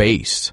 based.